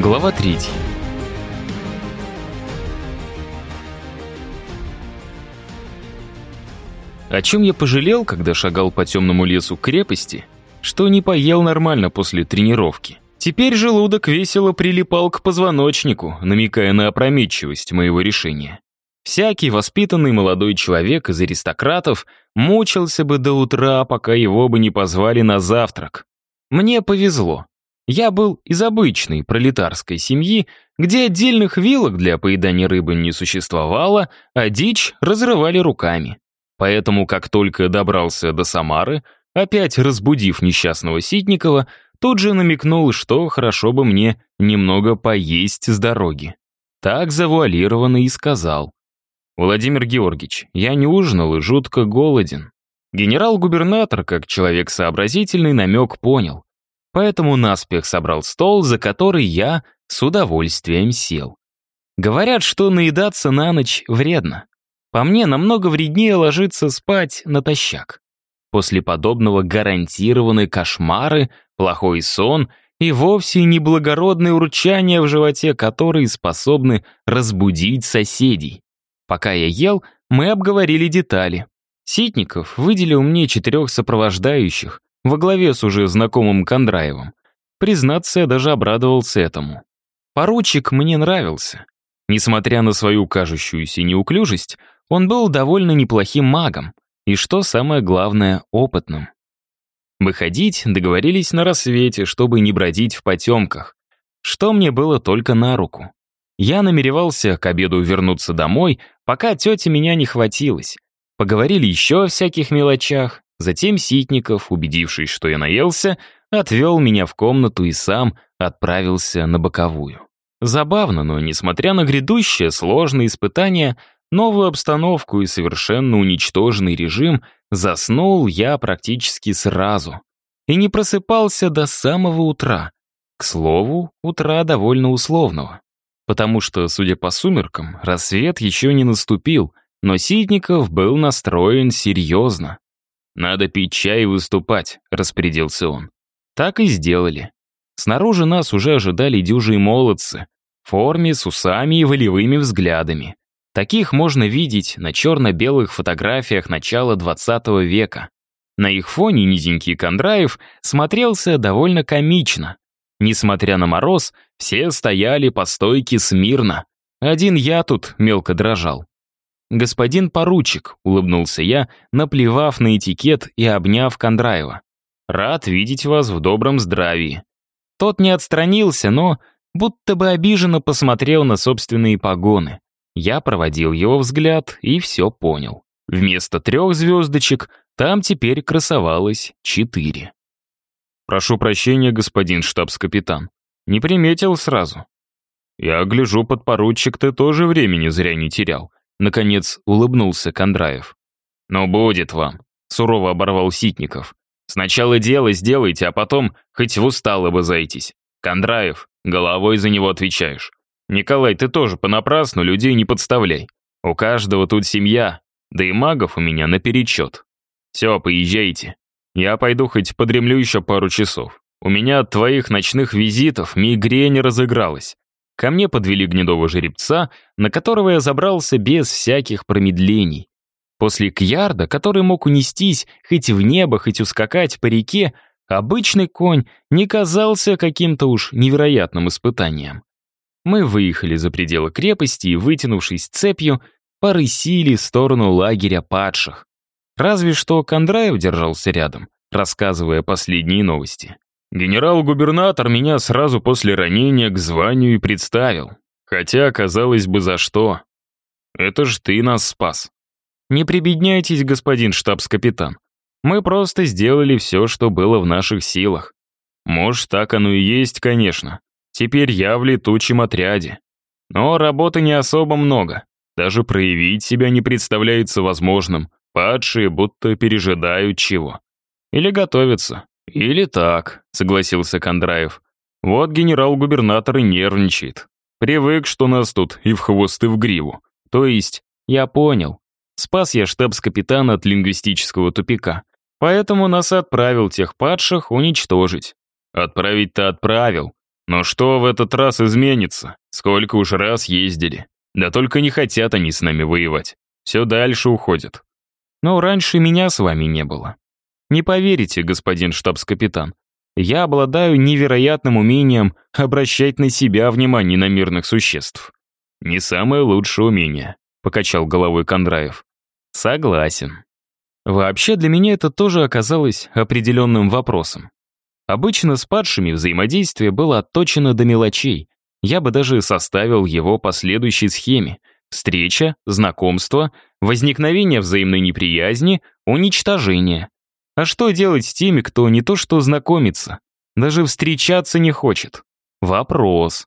Глава 3. О чем я пожалел, когда шагал по темному лесу крепости, что не поел нормально после тренировки. Теперь желудок весело прилипал к позвоночнику, намекая на опрометчивость моего решения. Всякий воспитанный молодой человек из аристократов мучился бы до утра, пока его бы не позвали на завтрак. Мне повезло. Я был из обычной пролетарской семьи, где отдельных вилок для поедания рыбы не существовало, а дичь разрывали руками. Поэтому, как только добрался до Самары, опять разбудив несчастного Ситникова, тут же намекнул, что хорошо бы мне немного поесть с дороги. Так завуалированно и сказал. «Владимир Георгиевич, я не ужинал и жутко голоден». Генерал-губернатор, как человек сообразительный, намек понял. Поэтому наспех собрал стол, за который я с удовольствием сел. Говорят, что наедаться на ночь вредно. По мне, намного вреднее ложиться спать натощак. После подобного гарантированы кошмары, плохой сон и вовсе неблагородные урчания в животе, которые способны разбудить соседей. Пока я ел, мы обговорили детали. Ситников выделил мне четырех сопровождающих во главе с уже знакомым Кондраевым. Признаться, я даже обрадовался этому. Поручик мне нравился. Несмотря на свою кажущуюся неуклюжесть, он был довольно неплохим магом и, что самое главное, опытным. Выходить договорились на рассвете, чтобы не бродить в потемках, что мне было только на руку. Я намеревался к обеду вернуться домой, пока тетя меня не хватилась. Поговорили еще о всяких мелочах, затем Ситников, убедившись, что я наелся, отвел меня в комнату и сам отправился на боковую. Забавно, но несмотря на грядущее сложное испытание, новую обстановку и совершенно уничтоженный режим, заснул я практически сразу. И не просыпался до самого утра. К слову, утра довольно условного потому что, судя по сумеркам, рассвет еще не наступил, но Ситников был настроен серьезно. «Надо пить чай и выступать», — распорядился он. Так и сделали. Снаружи нас уже ожидали дюжи и молодцы, в форме, с усами и волевыми взглядами. Таких можно видеть на черно-белых фотографиях начала 20 века. На их фоне низенький Кондраев смотрелся довольно комично. Несмотря на мороз, все стояли по стойке смирно. Один я тут мелко дрожал. «Господин поручик», — улыбнулся я, наплевав на этикет и обняв Кондраева. «Рад видеть вас в добром здравии». Тот не отстранился, но будто бы обиженно посмотрел на собственные погоны. Я проводил его взгляд и все понял. Вместо трех звездочек там теперь красовалось четыре. «Прошу прощения, господин штабс-капитан. Не приметил сразу». «Я гляжу, подпоручик, ты тоже времени зря не терял». Наконец улыбнулся Кондраев. «Ну, будет вам», — сурово оборвал Ситников. «Сначала дело сделайте, а потом хоть в бы зайтись. Кондраев, головой за него отвечаешь. Николай, ты тоже понапрасну людей не подставляй. У каждого тут семья, да и магов у меня наперечет. Все, поезжайте. Я пойду хоть подремлю еще пару часов. У меня от твоих ночных визитов мигрень разыгралась. Ко мне подвели гнедого жеребца, на которого я забрался без всяких промедлений. После кьярда, который мог унестись хоть в небо, хоть ускакать по реке, обычный конь не казался каким-то уж невероятным испытанием. Мы выехали за пределы крепости и, вытянувшись цепью, порысили в сторону лагеря падших. Разве что Кондраев держался рядом, рассказывая последние новости. Генерал-губернатор меня сразу после ранения к званию и представил. Хотя, казалось бы, за что. Это ж ты нас спас. Не прибедняйтесь, господин штабс-капитан. Мы просто сделали все, что было в наших силах. Может, так оно и есть, конечно. Теперь я в летучем отряде. Но работы не особо много. Даже проявить себя не представляется возможным. Падшие будто пережидают чего. Или готовятся. Или так, согласился Кондраев. Вот генерал-губернатор и нервничает. Привык, что нас тут и в хвост, и в гриву. То есть, я понял. Спас я штабс-капитана от лингвистического тупика. Поэтому нас отправил тех падших уничтожить. Отправить-то отправил. Но что в этот раз изменится? Сколько уж раз ездили. Да только не хотят они с нами воевать. Все дальше уходят. Но раньше меня с вами не было. Не поверите, господин штабс-капитан, я обладаю невероятным умением обращать на себя внимание на мирных существ. Не самое лучшее умение, покачал головой Кондраев. Согласен. Вообще для меня это тоже оказалось определенным вопросом. Обычно с падшими взаимодействие было отточено до мелочей. Я бы даже составил его по следующей схеме. Встреча, знакомство, возникновение взаимной неприязни, уничтожение. А что делать с теми, кто не то что знакомится, даже встречаться не хочет? Вопрос.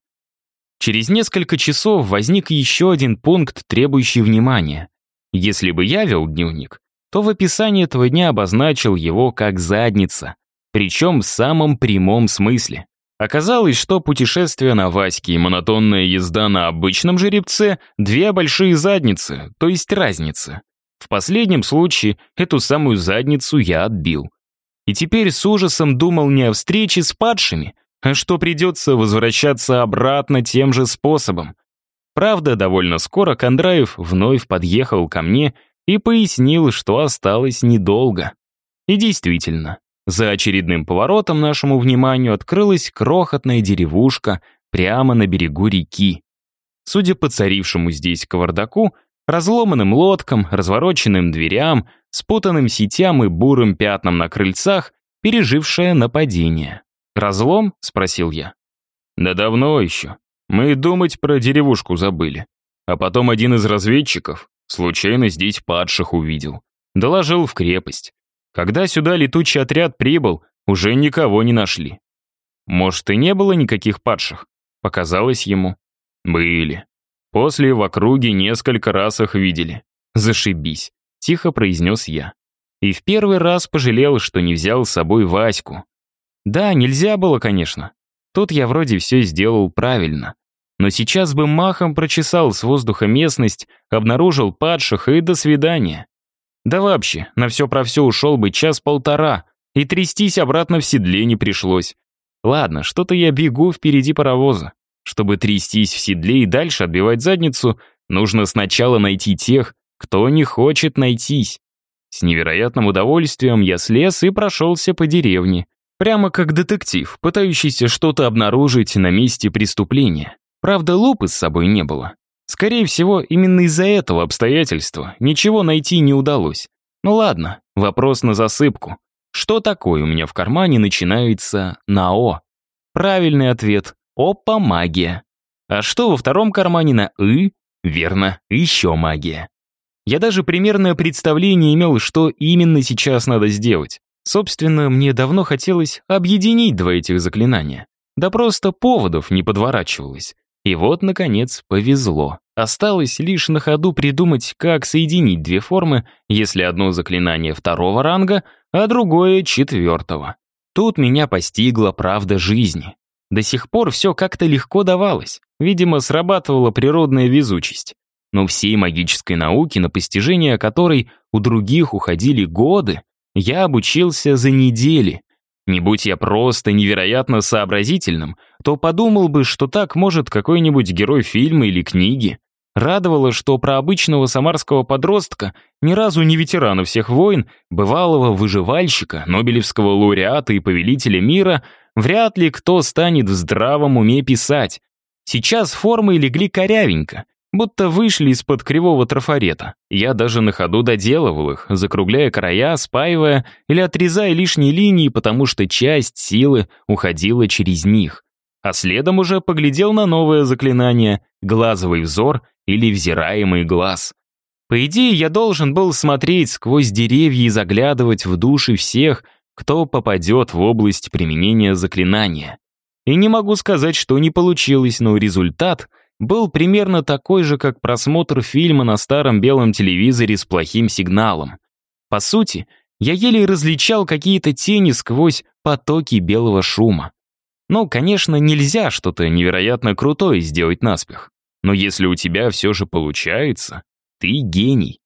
Через несколько часов возник еще один пункт, требующий внимания. Если бы я вел дневник, то в описании этого дня обозначил его как «задница», причем в самом прямом смысле. Оказалось, что путешествие на Ваське и монотонная езда на обычном жеребце — две большие задницы, то есть разница. В последнем случае эту самую задницу я отбил. И теперь с ужасом думал не о встрече с падшими, а что придется возвращаться обратно тем же способом. Правда, довольно скоро Кондраев вновь подъехал ко мне и пояснил, что осталось недолго. И действительно, за очередным поворотом нашему вниманию открылась крохотная деревушка прямо на берегу реки. Судя по царившему здесь кавардаку, разломанным лодкам, развороченным дверям, спутанным сетям и бурым пятнам на крыльцах, пережившая нападение. «Разлом?» — спросил я. «Да давно еще. Мы думать про деревушку забыли. А потом один из разведчиков случайно здесь падших увидел. Доложил в крепость. Когда сюда летучий отряд прибыл, уже никого не нашли. Может, и не было никаких падших? Показалось ему. Были. После в округе несколько раз их видели. Зашибись, тихо произнес я. И в первый раз пожалел, что не взял с собой Ваську. Да, нельзя было, конечно. Тут я вроде все сделал правильно. Но сейчас бы махом прочесал с воздуха местность, обнаружил падших и до свидания. Да вообще, на все про все ушел бы час-полтора, и трястись обратно в седле не пришлось. Ладно, что-то я бегу впереди паровоза. Чтобы трястись в седле и дальше отбивать задницу, нужно сначала найти тех, кто не хочет найтись. С невероятным удовольствием я слез и прошелся по деревне. Прямо как детектив, пытающийся что-то обнаружить на месте преступления. Правда, лупы с собой не было. Скорее всего, именно из-за этого обстоятельства ничего найти не удалось. Ну ладно, вопрос на засыпку. Что такое у меня в кармане начинается на О? Правильный ответ — опа, магия. А что во втором кармане на «ы»? Верно, еще магия. Я даже примерное представление имел, что именно сейчас надо сделать. Собственно, мне давно хотелось объединить два этих заклинания. Да просто поводов не подворачивалось. И вот, наконец, повезло. Осталось лишь на ходу придумать, как соединить две формы, если одно заклинание второго ранга, а другое четвертого. Тут меня постигла правда жизни. До сих пор все как-то легко давалось. Видимо, срабатывала природная везучесть. Но всей магической науки, на постижение которой у других уходили годы, я обучился за недели — не будь я просто невероятно сообразительным, то подумал бы, что так может какой-нибудь герой фильма или книги. Радовало, что про обычного самарского подростка, ни разу не ветерана всех войн, бывалого выживальщика, нобелевского лауреата и повелителя мира, вряд ли кто станет в здравом уме писать. Сейчас формы легли корявенько, будто вышли из-под кривого трафарета. Я даже на ходу доделывал их, закругляя края, спаивая или отрезая лишние линии, потому что часть силы уходила через них. А следом уже поглядел на новое заклинание «Глазовый взор» или «Взираемый глаз». По идее, я должен был смотреть сквозь деревья и заглядывать в души всех, кто попадет в область применения заклинания. И не могу сказать, что не получилось, но результат — был примерно такой же, как просмотр фильма на старом белом телевизоре с плохим сигналом. По сути, я еле различал какие-то тени сквозь потоки белого шума. Ну, конечно, нельзя что-то невероятно крутое сделать наспех. Но если у тебя все же получается, ты гений.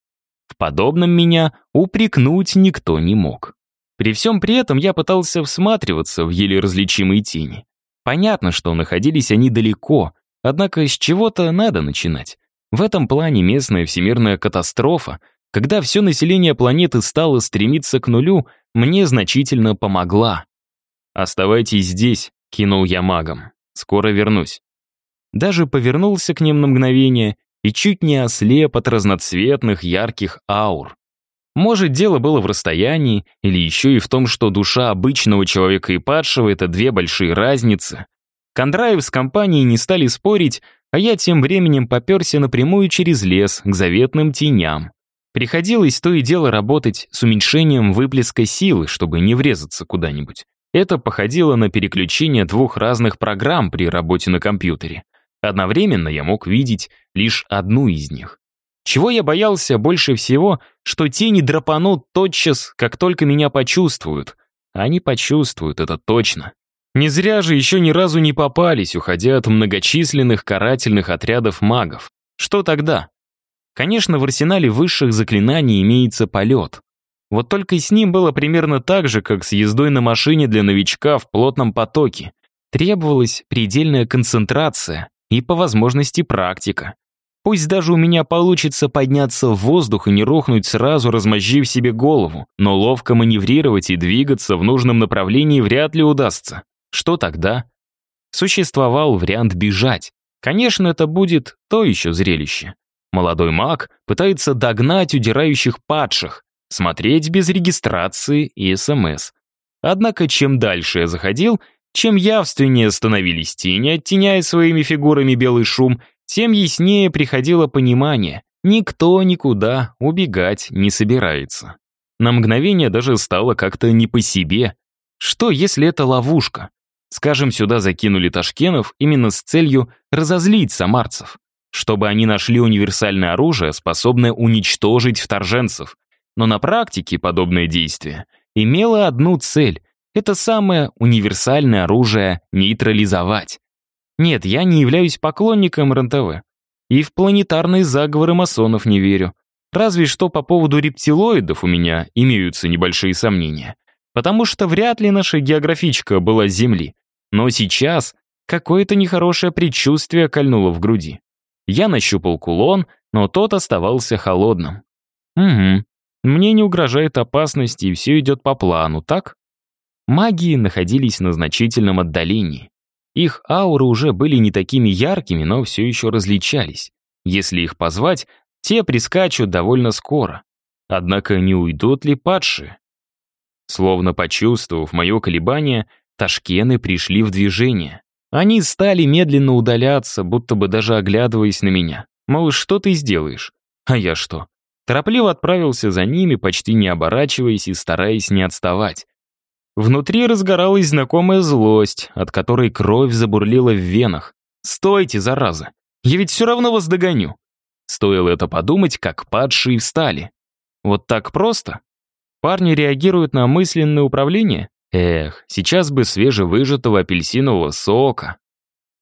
В подобном меня упрекнуть никто не мог. При всем при этом я пытался всматриваться в еле различимые тени. Понятно, что находились они далеко, однако с чего-то надо начинать. В этом плане местная всемирная катастрофа, когда все население планеты стало стремиться к нулю, мне значительно помогла. «Оставайтесь здесь», — кинул я магом. «Скоро вернусь». Даже повернулся к ним на мгновение и чуть не ослеп от разноцветных ярких аур. Может, дело было в расстоянии, или еще и в том, что душа обычного человека и падшего — это две большие разницы. Кондраев с компанией не стали спорить, а я тем временем поперся напрямую через лес к заветным теням. Приходилось то и дело работать с уменьшением выплеска силы, чтобы не врезаться куда-нибудь. Это походило на переключение двух разных программ при работе на компьютере. Одновременно я мог видеть лишь одну из них. Чего я боялся больше всего, что тени драпанут тотчас, как только меня почувствуют. Они почувствуют, это точно. Не зря же еще ни разу не попались, уходя от многочисленных карательных отрядов магов. Что тогда? Конечно, в арсенале высших заклинаний имеется полет. Вот только с ним было примерно так же, как с ездой на машине для новичка в плотном потоке. Требовалась предельная концентрация и, по возможности, практика. Пусть даже у меня получится подняться в воздух и не рухнуть сразу, размозжив себе голову, но ловко маневрировать и двигаться в нужном направлении вряд ли удастся. Что тогда? Существовал вариант бежать. Конечно, это будет то еще зрелище. Молодой маг пытается догнать удирающих падших, смотреть без регистрации и СМС. Однако чем дальше я заходил, чем явственнее становились тени, оттеняя своими фигурами белый шум, тем яснее приходило понимание, никто никуда убегать не собирается. На мгновение даже стало как-то не по себе. Что, если это ловушка? Скажем, сюда закинули ташкенов именно с целью разозлить самарцев, чтобы они нашли универсальное оружие, способное уничтожить вторженцев. Но на практике подобное действие имело одну цель — это самое универсальное оружие нейтрализовать. Нет, я не являюсь поклонником РНТВ. И в планетарные заговоры масонов не верю. Разве что по поводу рептилоидов у меня имеются небольшие сомнения. Потому что вряд ли наша географичка была с Земли. Но сейчас какое-то нехорошее предчувствие кольнуло в груди. Я нащупал кулон, но тот оставался холодным. Угу. Мне не угрожает опасность, и все идет по плану, так? Магии находились на значительном отдалении. Их ауры уже были не такими яркими, но все еще различались. Если их позвать, те прискачут довольно скоро. Однако не уйдут ли падшие? Словно почувствовав мое колебание, ташкены пришли в движение. Они стали медленно удаляться, будто бы даже оглядываясь на меня. Мол, что ты сделаешь? А я что? Торопливо отправился за ними, почти не оборачиваясь и стараясь не отставать. Внутри разгоралась знакомая злость, от которой кровь забурлила в венах. «Стойте, зараза! Я ведь все равно вас догоню!» Стоило это подумать, как падшие встали. Вот так просто? Парни реагируют на мысленное управление? Эх, сейчас бы свежевыжатого апельсинового сока.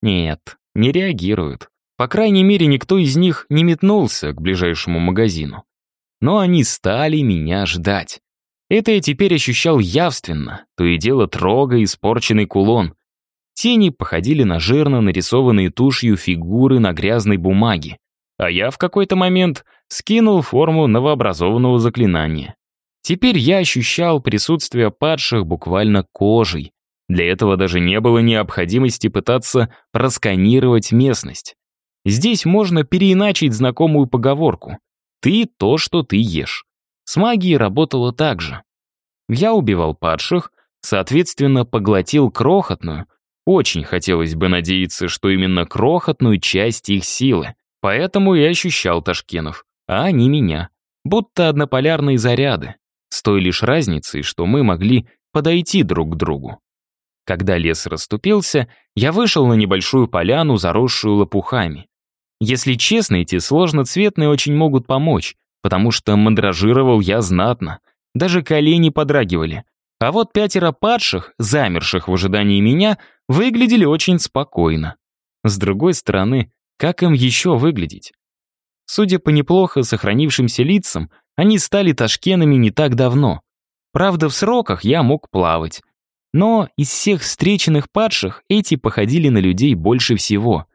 Нет, не реагируют. По крайней мере, никто из них не метнулся к ближайшему магазину. Но они стали меня ждать. Это я теперь ощущал явственно, то и дело трогая испорченный кулон. Тени походили на жирно нарисованные тушью фигуры на грязной бумаге, а я в какой-то момент скинул форму новообразованного заклинания. Теперь я ощущал присутствие падших буквально кожей. Для этого даже не было необходимости пытаться просканировать местность. Здесь можно переиначить знакомую поговорку «ты то, что ты ешь». С магией работало так же. Я убивал падших, соответственно, поглотил крохотную, очень хотелось бы надеяться, что именно крохотную часть их силы. Поэтому я ощущал Ташкенов, а они меня. Будто однополярные заряды. С той лишь разницей, что мы могли подойти друг к другу. Когда лес расступился, я вышел на небольшую поляну, заросшую лопухами. Если честно, эти сложноцветные очень могут помочь, потому что мандражировал я знатно. Даже колени подрагивали. А вот пятеро падших, замерших в ожидании меня, выглядели очень спокойно. С другой стороны, как им еще выглядеть? Судя по неплохо сохранившимся лицам, они стали ташкенами не так давно. Правда, в сроках я мог плавать. Но из всех встреченных падших эти походили на людей больше всего.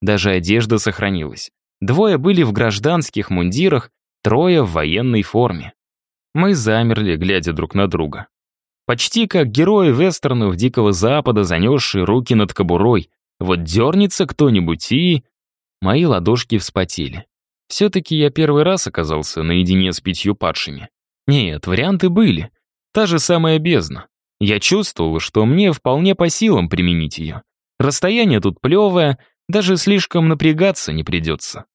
Даже одежда сохранилась. Двое были в гражданских мундирах, трое в военной форме. Мы замерли, глядя друг на друга. Почти как герои вестернов Дикого Запада, занесшие руки над кобурой. Вот дернется кто-нибудь и... Мои ладошки вспотели. Все-таки я первый раз оказался наедине с пятью падшими. Нет, варианты были. Та же самая бездна. Я чувствовал, что мне вполне по силам применить ее. Расстояние тут плевое, даже слишком напрягаться не придется.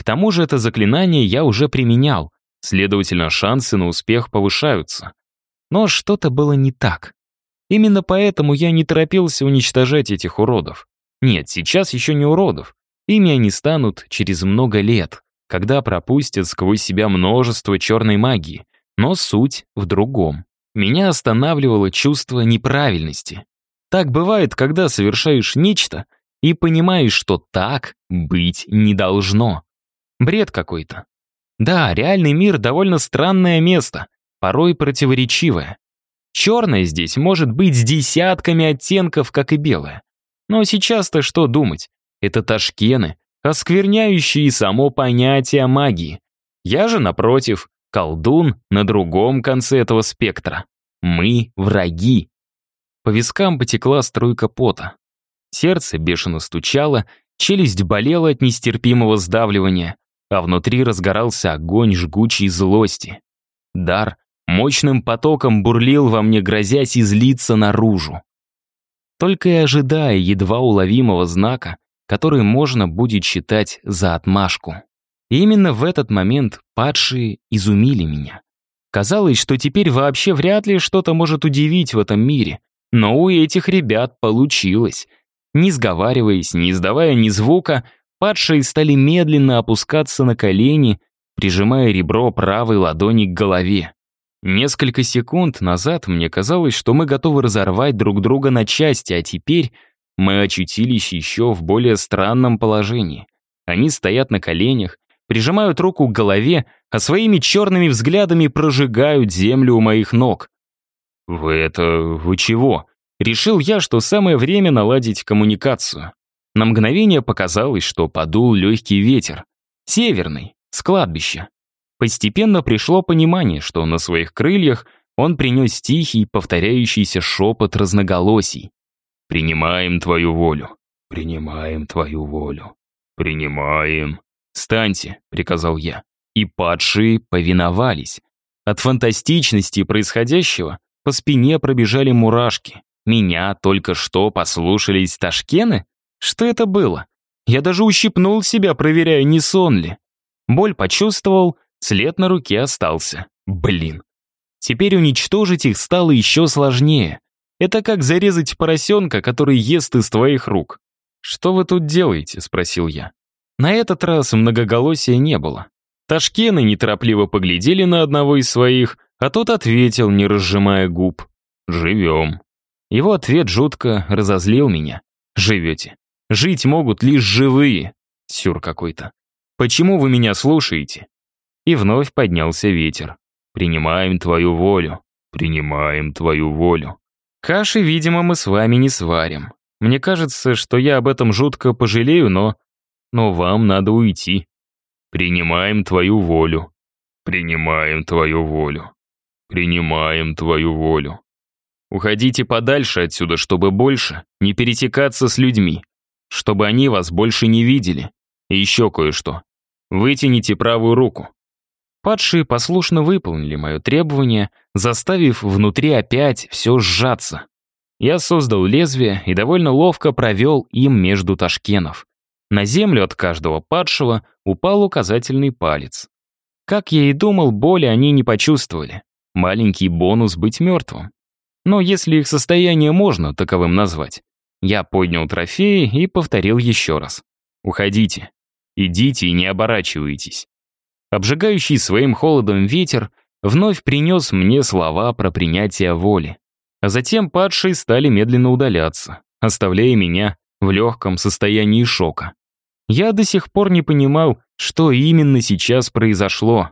К тому же это заклинание я уже применял, следовательно, шансы на успех повышаются. Но что-то было не так. Именно поэтому я не торопился уничтожать этих уродов. Нет, сейчас еще не уродов. Ими они станут через много лет, когда пропустят сквозь себя множество черной магии. Но суть в другом. Меня останавливало чувство неправильности. Так бывает, когда совершаешь нечто и понимаешь, что так быть не должно. Бред какой-то. Да, реальный мир довольно странное место, порой противоречивое. Черное здесь может быть с десятками оттенков, как и белое. Но сейчас-то что думать? Это ташкены, оскверняющие само понятие магии. Я же, напротив, Колдун на другом конце этого спектра. Мы враги. По вискам потекла струйка пота. Сердце бешено стучало, челюсть болела от нестерпимого сдавливания, а внутри разгорался огонь жгучей злости. Дар мощным потоком бурлил во мне, грозясь излиться наружу. Только и ожидая едва уловимого знака, который можно будет считать за отмашку. И именно в этот момент падшие изумили меня. Казалось, что теперь вообще вряд ли что-то может удивить в этом мире. Но у этих ребят получилось. Не сговариваясь, не издавая ни звука, падшие стали медленно опускаться на колени, прижимая ребро правой ладони к голове. Несколько секунд назад мне казалось, что мы готовы разорвать друг друга на части, а теперь мы очутились еще в более странном положении. Они стоят на коленях, прижимают руку к голове, а своими черными взглядами прожигают землю у моих ног. «Вы это... вы чего?» Решил я, что самое время наладить коммуникацию. На мгновение показалось, что подул легкий ветер. Северный, с кладбища. Постепенно пришло понимание, что на своих крыльях он принес тихий, повторяющийся шепот разноголосий. «Принимаем твою волю. Принимаем твою волю. Принимаем». «Встаньте», — приказал я. И падшие повиновались. От фантастичности происходящего по спине пробежали мурашки. Меня только что послушались ташкены? Что это было? Я даже ущипнул себя, проверяя, не сон ли. Боль почувствовал, след на руке остался. Блин. Теперь уничтожить их стало еще сложнее. Это как зарезать поросенка, который ест из твоих рук. «Что вы тут делаете?» — спросил я. На этот раз многоголосия не было. Ташкены неторопливо поглядели на одного из своих, а тот ответил, не разжимая губ. «Живем». Его ответ жутко разозлил меня. «Живете. Жить могут лишь живые». Сюр какой-то. «Почему вы меня слушаете?» И вновь поднялся ветер. «Принимаем твою волю. Принимаем твою волю». Каши, видимо, мы с вами не сварим. Мне кажется, что я об этом жутко пожалею, но но вам надо уйти. Принимаем твою волю. Принимаем твою волю. Принимаем твою волю. Уходите подальше отсюда, чтобы больше не пересекаться с людьми, чтобы они вас больше не видели. И еще кое-что. Вытяните правую руку. Падшие послушно выполнили мое требование, заставив внутри опять все сжаться. Я создал лезвие и довольно ловко провел им между ташкенов. На землю от каждого падшего упал указательный палец. Как я и думал, боли они не почувствовали. Маленький бонус быть мертвым. Но если их состояние можно таковым назвать. Я поднял трофеи и повторил еще раз. «Уходите. Идите и не оборачивайтесь». Обжигающий своим холодом ветер вновь принес мне слова про принятие воли. А затем падшие стали медленно удаляться, оставляя меня в легком состоянии шока. Я до сих пор не понимал, что именно сейчас произошло.